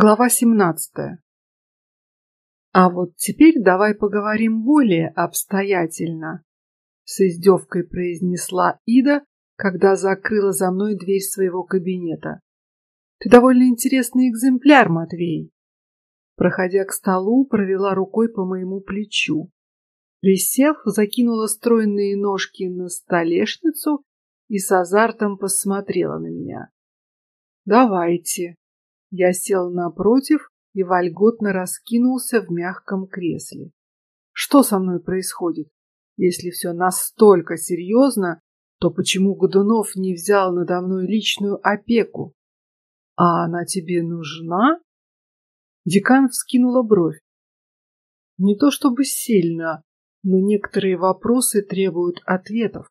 Глава 17. А вот теперь давай поговорим более обстоятельно, с издевкой произнесла Ида, когда закрыла за мной дверь своего кабинета. Ты довольно интересный экземпляр, Матвей. Проходя к столу, провела рукой по моему плечу. Присев, закинула стройные ножки на столешницу и с азартом посмотрела на меня. Давайте, я сел напротив и вольготно раскинулся в мягком кресле. Что со мной происходит? Если все настолько серьезно, то почему Годунов не взял надо мной личную опеку? А она тебе нужна? Декан вскинула бровь. Не то чтобы сильно, но некоторые вопросы требуют ответов.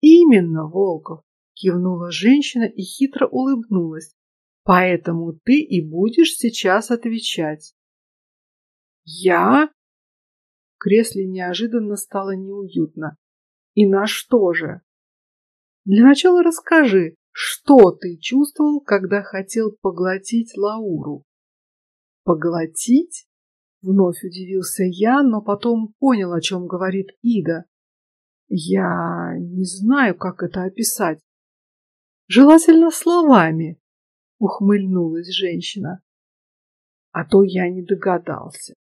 Именно, Волков, кивнула женщина и хитро улыбнулась, Поэтому ты и будешь сейчас отвечать. Я? Кресле неожиданно стало неуютно. И на что же? Для начала расскажи, что ты чувствовал, когда хотел поглотить Лауру? Поглотить? Вновь удивился я, но потом понял, о чем говорит Ида. Я не знаю, как это описать. Желательно словами ухмыльнулась женщина. А то я не догадался.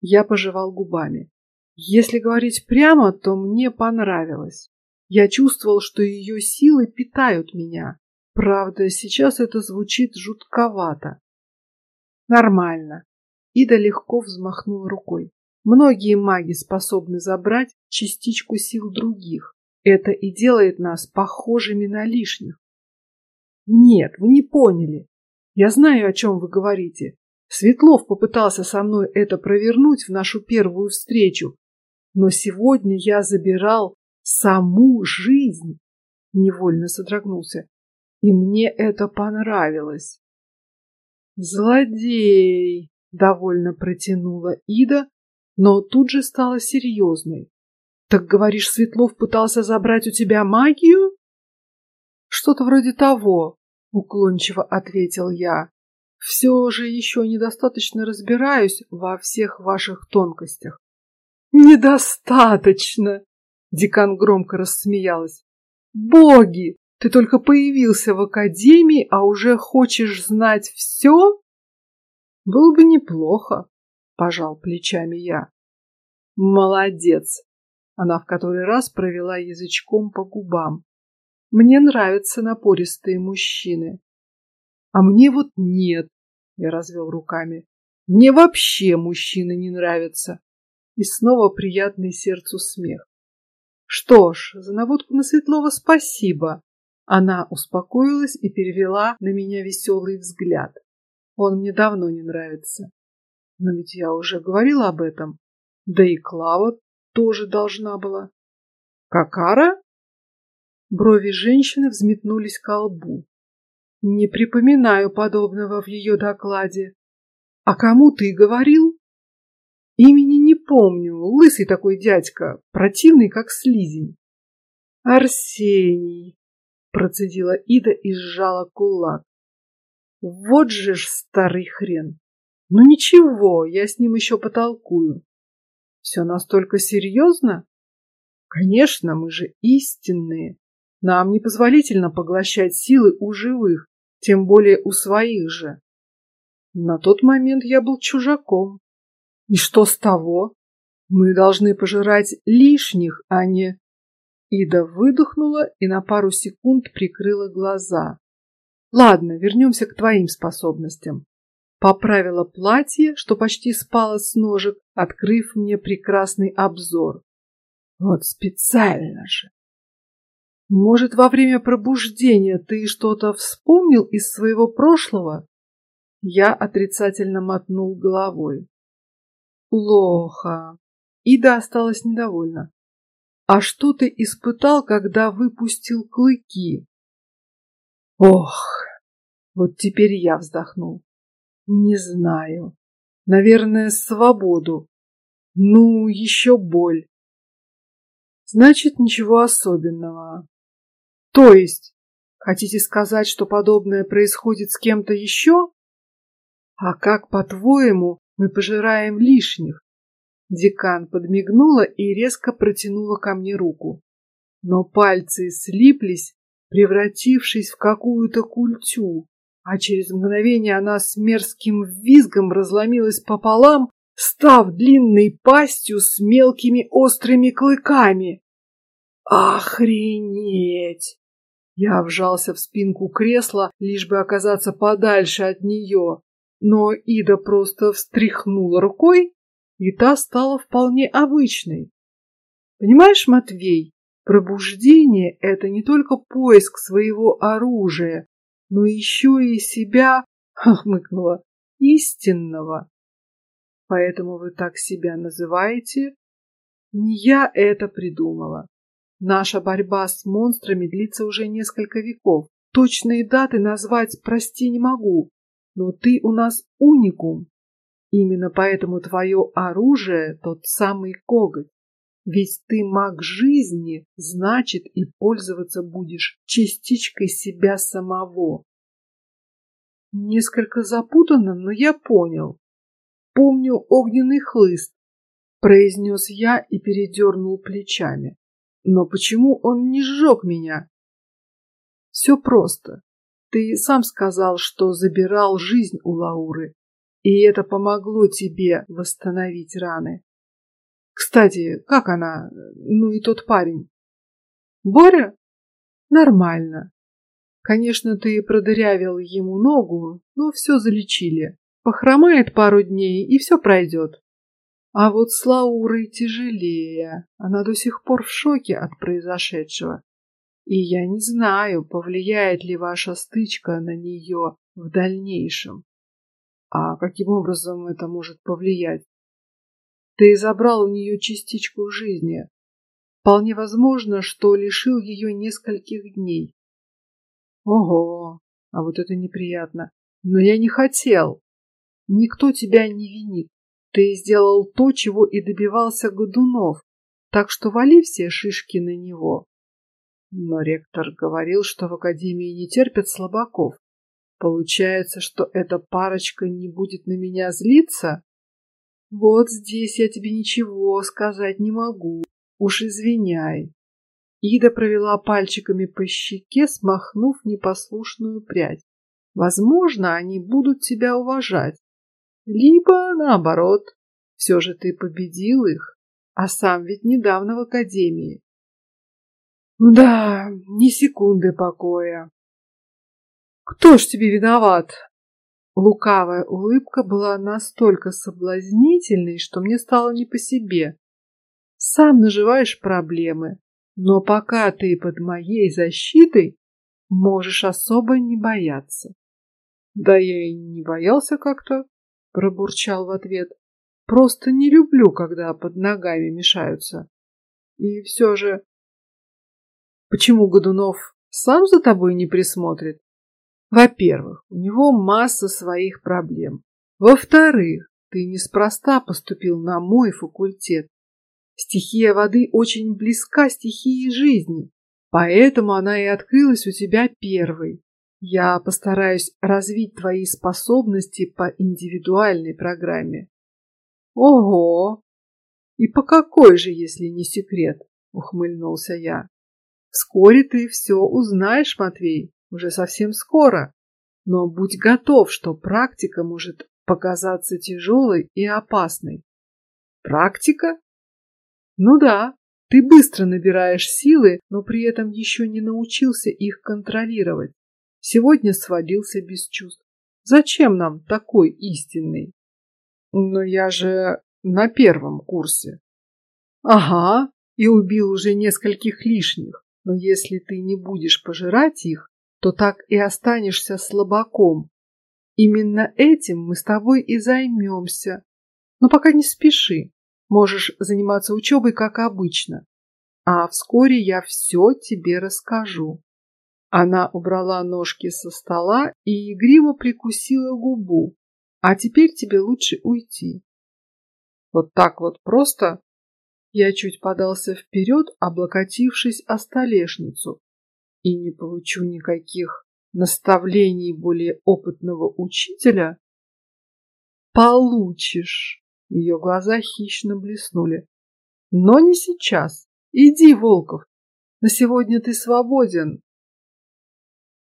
Я пожевал губами. Если говорить прямо, то мне понравилось. Я чувствовал, что ее силы питают меня. Правда, сейчас это звучит жутковато. Нормально. Ида легко взмахнула рукой. Многие маги способны забрать частичку сил других. Это и делает нас похожими на лишних. Нет, вы не поняли. Я знаю, о чем вы говорите. Светлов попытался со мной это провернуть в нашу первую встречу, но сегодня я забирал саму жизнь. Невольно содрогнулся, и мне это понравилось. Злодей, довольно протянула Ида, но тут же стала серьезной. Так говоришь, Светлов пытался забрать у тебя магию? Что-то вроде того уклончиво ответил я. Все же еще недостаточно разбираюсь во всех ваших тонкостях. Недостаточно! Декан громко рассмеялась. Боги, ты только появился в академии, а уже хочешь знать все? Было бы неплохо, пожал плечами я. Молодец. Она в который раз провела язычком по губам. Мне нравятся напористые мужчины. А мне вот нет. Я развел руками. Мне вообще мужчины не нравятся. И снова приятный сердцу смех. Что ж, за наводку на Светлова спасибо. Она успокоилась и перевела на меня веселый взгляд. Он мне давно не нравится. Но ведь я уже говорила об этом. Да и Клава тоже должна была. Какара? Брови женщины взметнулись к лбу. Не припоминаю подобного в ее докладе. А кому ты говорил? Имени не помню. Лысый такой дядька, противный как слизень. Арсений, процедила Ида и сжала кулак. Вот же ж старый хрен. Ну ничего, я с ним еще потолкую. Все настолько серьезно? Конечно, мы же истинные. Нам непозволительно поглощать силы у живых, тем более у своих же. На тот момент я был чужаком. И что с того? Мы должны пожирать лишних, а не... Ида выдохнула и на пару секунд прикрыла глаза. Ладно, вернемся к твоим способностям. Поправила платье, что почти спало с ножек, открыв мне прекрасный обзор. Вот специально же. Может, во время пробуждения ты что-то вспомнил из своего прошлого? Я отрицательно мотнул головой. Плохо. Ида осталась недовольна. А что ты испытал, когда выпустил клыки? Ох, вот теперь я вздохнул. Не знаю. Наверное, свободу. Ну, еще боль. Значит, ничего особенного. То есть, хотите сказать, что подобное происходит с кем-то еще? А как, по-твоему, мы пожираем лишних? Декан подмигнула и резко протянула ко мне руку. Но пальцы слиплись, превратившись в какую-то культю, а через мгновение она с мерзким визгом разломилась пополам, став длинной пастью с мелкими острыми клыками. Охренеть! Я вжался в спинку кресла, лишь бы оказаться подальше от нее, но Ида просто встряхнула рукой, и та стала вполне обычной. Понимаешь, Матвей, пробуждение – это не только поиск своего оружия, но еще и себя, хмыкнула, истинного. Поэтому вы так себя называете? Не я это придумала. Наша борьба с монстрами длится уже несколько веков. Точные даты назвать, прости, не могу. Но ты у нас уникум. Именно поэтому твое оружие тот самый коготь. Ведь ты маг жизни, значит и пользоваться будешь частичкой себя самого. Несколько запутанно, но я понял. Помню огненный хлыст, произнес я и передернул плечами. Но почему он не сжег меня? Все просто. Ты сам сказал, что забирал жизнь у Лауры, и это помогло тебе восстановить раны. Кстати, как она? Ну и тот парень. Боря? Нормально. Конечно, ты продырявил ему ногу, но все залечили. Похромает пару дней и все пройдет. А вот с Лаурой тяжелее. Она до сих пор в шоке от произошедшего. И я не знаю, повлияет ли ваша стычка на нее в дальнейшем. А каким образом это может повлиять? Ты забрал у нее частичку жизни. Вполне возможно, что лишил ее нескольких дней. Ого, а вот это неприятно. Но я не хотел. Никто тебя не винит. Ты сделал то, чего и добивался Годунов, так что вали все шишки на него. Но ректор говорил, что в академии не терпят слабаков. Получается, что эта парочка не будет на меня злиться? Вот здесь я тебе ничего сказать не могу. Уж извиняй. Ида провела пальчиками по щеке, смахнув непослушную прядь. Возможно, они будут тебя уважать, либо наоборот, все же ты победил их, а сам ведь недавно в академии. Да, ни секунды покоя. Кто ж тебе виноват? Лукавая улыбка была настолько соблазнительной, что мне стало не по себе. Сам наживаешь проблемы, но пока ты под моей защитой, можешь особо не бояться. Да я и не боялся как-то пробурчал в ответ. Просто не люблю, когда под ногами мешаются. И все же, почему Годунов сам за тобой не присмотрит? Во-первых, у него масса своих проблем. Во-вторых, ты неспроста поступил на мой факультет. Стихия воды очень близка стихии жизни, поэтому она и открылась у тебя первой. Я постараюсь развить твои способности по индивидуальной программе. Ого! И по какой же, если не секрет? Ухмыльнулся я. Вскоре ты все узнаешь, Матвей, уже совсем скоро. Но будь готов, что практика может показаться тяжелой и опасной. Практика? Ну да, ты быстро набираешь силы, но при этом еще не научился их контролировать. Сегодня свалился без чувств. Зачем нам такой истинный? Но я же на первом курсе. Ага, и убил уже нескольких лишних. Но если ты не будешь пожирать их, то так и останешься слабаком. Именно этим мы с тобой и займемся. Но пока не спеши. Можешь заниматься учебой, как обычно. А вскоре я все тебе расскажу. Она убрала ножки со стола и игриво прикусила губу. А теперь тебе лучше уйти. Вот так вот просто. Я чуть подался вперед, облокотившись о столешницу, и не получу никаких наставлений более опытного учителя. получишь. Ее глаза хищно блеснули. Но не сейчас. Иди, Волков. На сегодня ты свободен,